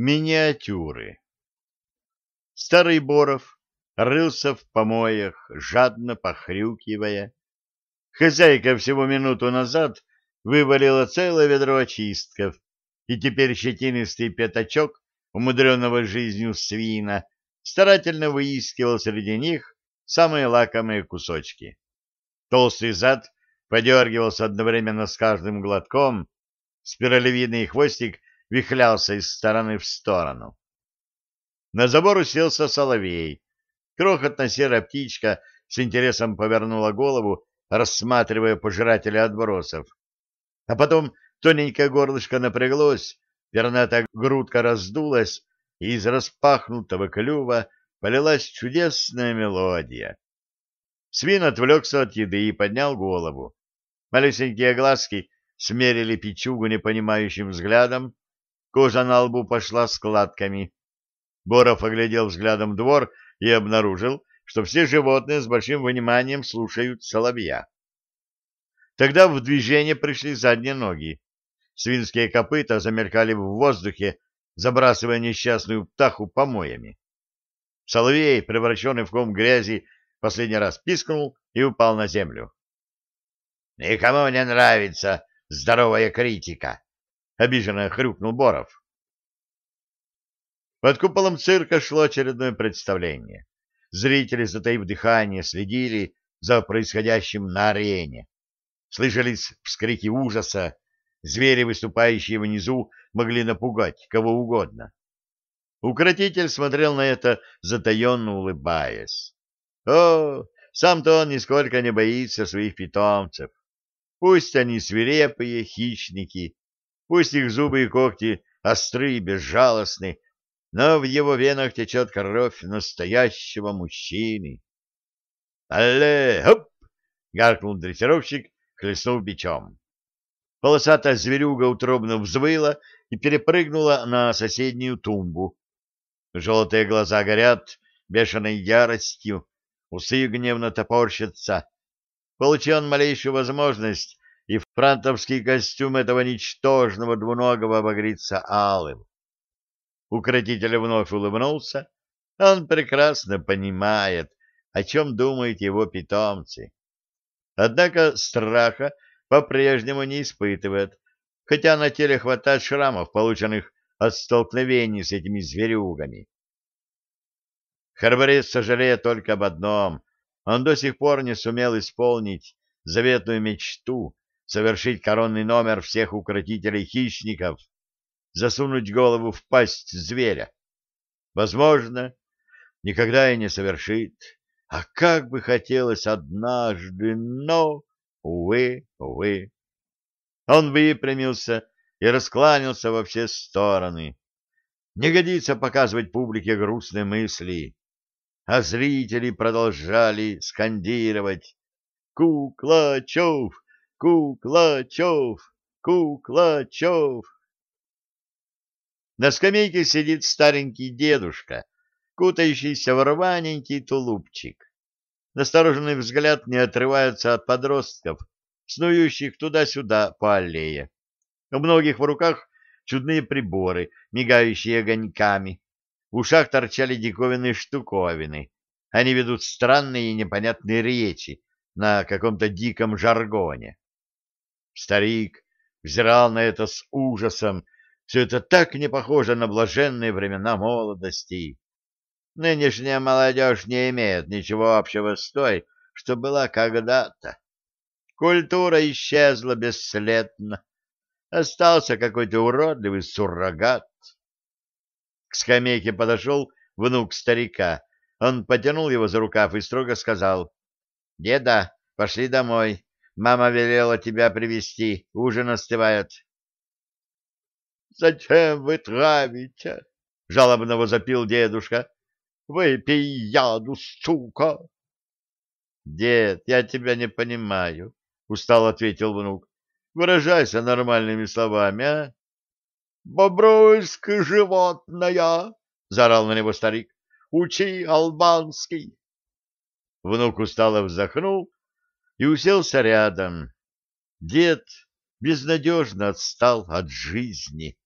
Миниатюры Старый Боров рылся в помоях, жадно похрюкивая. Хозяйка всего минуту назад вывалила целое ведро очистков, и теперь щетинистый пятачок, умудренного жизнью свина, старательно выискивал среди них самые лакомые кусочки. Толстый зад подергивался одновременно с каждым глотком, спиралевидный хвостик вихлялся из стороны в сторону. На забор уселся соловей. Крохотная серая птичка с интересом повернула голову, рассматривая пожирателя отбросов. А потом тоненькое горлышко напряглось, пернатая грудка раздулась, и из распахнутого клюва полилась чудесная мелодия. Свин отвлекся от еды и поднял голову. Малюсенькие глазки смерили печугу непонимающим взглядом, Кожа на лбу пошла складками. Боров оглядел взглядом двор и обнаружил, что все животные с большим вниманием слушают соловья. Тогда в движение пришли задние ноги. Свинские копыта замелькали в воздухе, забрасывая несчастную птаху помоями. Соловей, превращенный в ком грязи, последний раз пискнул и упал на землю. «Никому не нравится здоровая критика», — обиженно хрюкнул Боров. Под куполом цирка шло очередное представление. Зрители, затаив дыхание, следили за происходящим на арене. Слышались вскрики ужаса. Звери, выступающие внизу, могли напугать кого угодно. Укротитель смотрел на это, затаенно улыбаясь. О, сам-то он нисколько не боится своих питомцев. Пусть они свирепые хищники, Пусть их зубы и когти остры и безжалостны, но в его венах течет кровь настоящего мужчины. «Алле! Хоп!» — гаркнул дрессировщик, хлестнув бичом. Полосатая зверюга утробно взвыла и перепрыгнула на соседнюю тумбу. Желтые глаза горят бешеной яростью, усы гневно топорщатся. Получи он малейшую возможность, и франтовский костюм этого ничтожного двуногого обогрится алым. Укротитель вновь улыбнулся. Он прекрасно понимает, о чем думают его питомцы. Однако страха по-прежнему не испытывает, хотя на теле хватает шрамов, полученных от столкновений с этими зверюгами. Харборец сожалеет только об одном. Он до сих пор не сумел исполнить заветную мечту совершить коронный номер всех укротителей хищников, засунуть голову в пасть зверя. Возможно, никогда и не совершит, а как бы хотелось однажды, но, увы, увы. Он выпрямился и раскланялся во все стороны. Не годится показывать публике грустные мысли. А зрители продолжали скандировать «Куклачев! Куклачев! Куклачев!» На скамейке сидит старенький дедушка, кутающийся в рваненький тулупчик. Настороженный взгляд не отрывается от подростков, снующих туда-сюда по аллее. У многих в руках чудные приборы, мигающие огоньками. В ушах торчали диковинные штуковины. Они ведут странные и непонятные речи на каком-то диком жаргоне. Старик взирал на это с ужасом. Все это так не похоже на блаженные времена молодости. Нынешняя молодежь не имеет ничего общего с той, что была когда-то. Культура исчезла бесследно. Остался какой-то уродливый суррогат. К скамейке подошел внук старика. Он потянул его за рукав и строго сказал. — Деда, пошли домой. Мама велела тебя привести, ужин остывает. — Зачем вы травите? — жалобно возопил дедушка. — Выпей яду, сука! — Дед, я тебя не понимаю, — устал ответил внук. — Выражайся нормальными словами, а? — Бобруйск животное! — заорал на него старик. — Учи албанский! Внук устало вздохнул и уселся рядом. Дед безнадежно отстал от жизни.